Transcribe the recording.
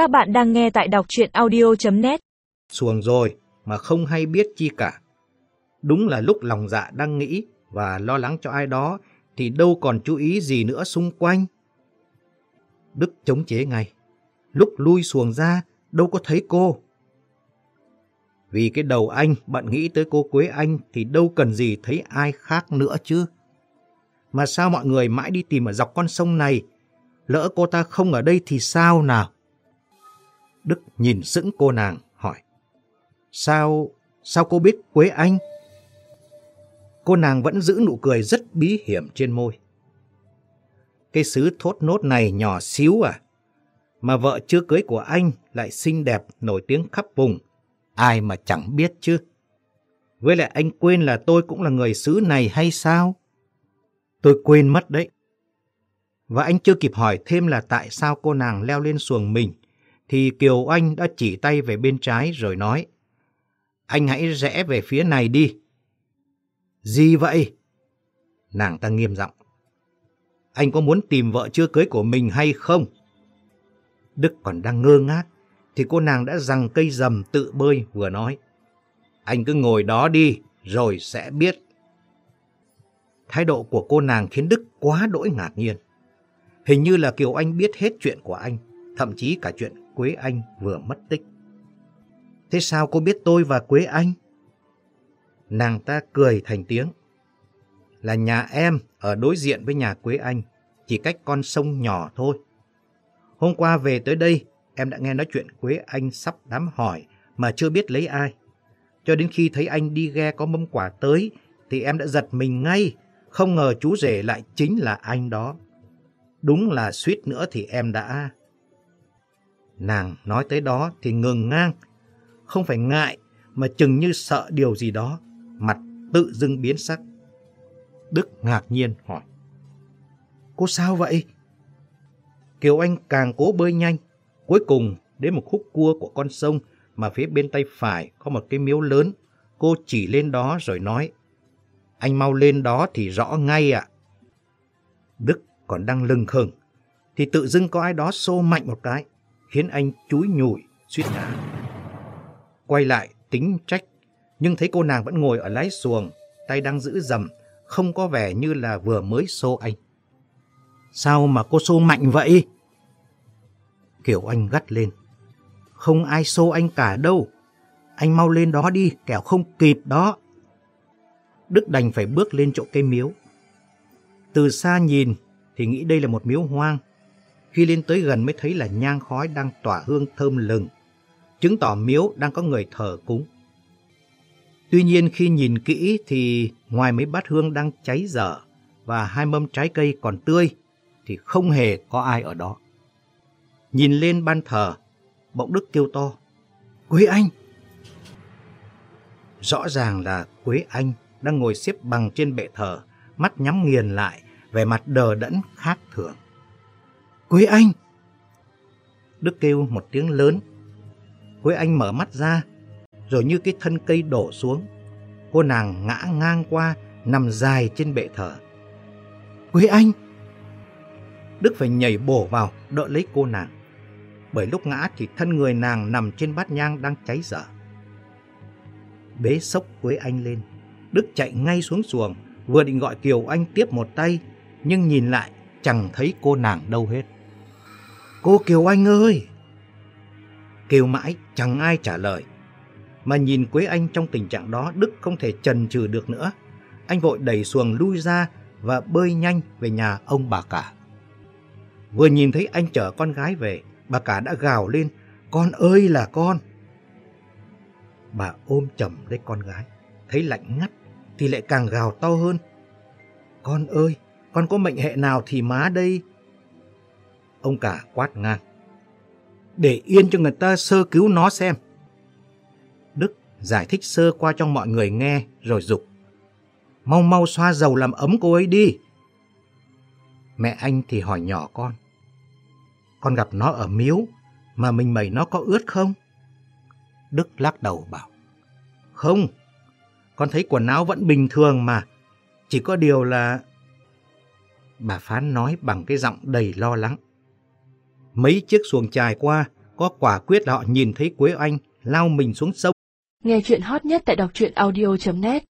Các bạn đang nghe tại đọc chuyện audio.net Xuồng rồi, mà không hay biết chi cả. Đúng là lúc lòng dạ đang nghĩ và lo lắng cho ai đó, thì đâu còn chú ý gì nữa xung quanh. Đức chống chế ngay. Lúc lui xuồng ra, đâu có thấy cô. Vì cái đầu anh bận nghĩ tới cô Quế Anh thì đâu cần gì thấy ai khác nữa chứ. Mà sao mọi người mãi đi tìm ở dọc con sông này? Lỡ cô ta không ở đây thì sao nào? Đức nhìn sững cô nàng, hỏi. Sao, sao cô biết Quế Anh? Cô nàng vẫn giữ nụ cười rất bí hiểm trên môi. Cái xứ thốt nốt này nhỏ xíu à? Mà vợ chưa cưới của anh lại xinh đẹp, nổi tiếng khắp vùng. Ai mà chẳng biết chứ? Với lại anh quên là tôi cũng là người xứ này hay sao? Tôi quên mất đấy. Và anh chưa kịp hỏi thêm là tại sao cô nàng leo lên xuồng mình, thì Kiều Anh đã chỉ tay về bên trái rồi nói, anh hãy rẽ về phía này đi. Gì vậy? Nàng ta nghiêm giọng. Anh có muốn tìm vợ chưa cưới của mình hay không? Đức còn đang ngơ ngác, thì cô nàng đã rằng cây rầm tự bơi vừa nói. Anh cứ ngồi đó đi, rồi sẽ biết. Thái độ của cô nàng khiến Đức quá đỗi ngạc nhiên. Hình như là Kiều Anh biết hết chuyện của anh, thậm chí cả chuyện Quế Anh vừa mất tích. Thế sao cô biết tôi và Quế Anh? Nàng ta cười thành tiếng. Là nhà em ở đối diện với nhà Quế Anh, chỉ cách con sông nhỏ thôi. Hôm qua về tới đây, em đã nghe nói chuyện Quế Anh sắp đám hỏi mà chưa biết lấy ai. Cho đến khi thấy anh đi ghe có mâm quả tới, thì em đã giật mình ngay, không ngờ chú rể lại chính là anh đó. Đúng là suýt nữa thì em đã... Nàng nói tới đó thì ngừng ngang, không phải ngại mà chừng như sợ điều gì đó, mặt tự dưng biến sắc. Đức ngạc nhiên hỏi. Cô sao vậy? Kiều Anh càng cố bơi nhanh, cuối cùng đến một khúc cua của con sông mà phía bên tay phải có một cái miếu lớn. Cô chỉ lên đó rồi nói, anh mau lên đó thì rõ ngay ạ. Đức còn đang lưng khừng, thì tự dưng có ai đó xô mạnh một cái, khiến anh chúi nhủi, suýt ngã. Quay lại tính trách, nhưng thấy cô nàng vẫn ngồi ở lái xuồng, tay đang giữ dầm, không có vẻ như là vừa mới xô anh. Sao mà cô xô mạnh vậy? Kiểu Anh gắt lên. Không ai xô anh cả đâu. Anh mau lên đó đi, kẻo không kịp đó. Đức đành phải bước lên chỗ cây miếu. Từ xa nhìn thì nghĩ đây là một miếu hoang. Khi lên tới gần mới thấy là nhang khói đang tỏa hương thơm lừng, chứng tỏ miếu đang có người thờ cúng. Tuy nhiên khi nhìn kỹ thì ngoài mấy bát hương đang cháy dở và hai mâm trái cây còn tươi thì không hề có ai ở đó. Nhìn lên ban thờ, bỗng Đức kêu to. Quế Anh! Rõ ràng là Quế Anh đang ngồi xếp bằng trên bệ thờ, mắt nhắm nghiền lại, vẻ mặt đờ đẫn khác thường. Quế Anh! Đức kêu một tiếng lớn. Quế Anh mở mắt ra, rồi như cái thân cây đổ xuống. Cô nàng ngã ngang qua, nằm dài trên bệ thờ. Quế Anh! Đức phải nhảy bổ vào, đỡ lấy cô nàng. Bởi lúc ngã thì thân người nàng nằm trên bát nhang đang cháy dở. Bế sốc Quế Anh lên, Đức chạy ngay xuống xuồng, vừa định gọi Kiều Anh tiếp một tay, nhưng nhìn lại chẳng thấy cô nàng đâu hết. Cô Kiều Anh ơi! Kêu mãi chẳng ai trả lời. Mà nhìn Quế Anh trong tình trạng đó Đức không thể chần chừ được nữa. Anh vội đẩy xuồng lui ra và bơi nhanh về nhà ông bà cả. Vừa nhìn thấy anh chở con gái về, bà cả đã gào lên, con ơi là con. Bà ôm chầm lấy con gái, thấy lạnh ngắt thì lại càng gào to hơn. Con ơi, con có mệnh hệ nào thì má đây. Ông cả quát ngang. Để yên cho người ta sơ cứu nó xem. Đức giải thích sơ qua cho mọi người nghe rồi dục Mau mau xoa dầu làm ấm cô ấy đi. Mẹ anh thì hỏi nhỏ con. Con gặp nó ở miếu, mà mình mẩy nó có ướt không? Đức lắc đầu bảo. Không, con thấy quần áo vẫn bình thường mà. Chỉ có điều là... Bà Phán nói bằng cái giọng đầy lo lắng. Mấy chiếc xuồng trài qua, có quả quyết là họ nhìn thấy Quế anh lao mình xuống sông. Nghe chuyện hot nhất tại đọc truyện audio.net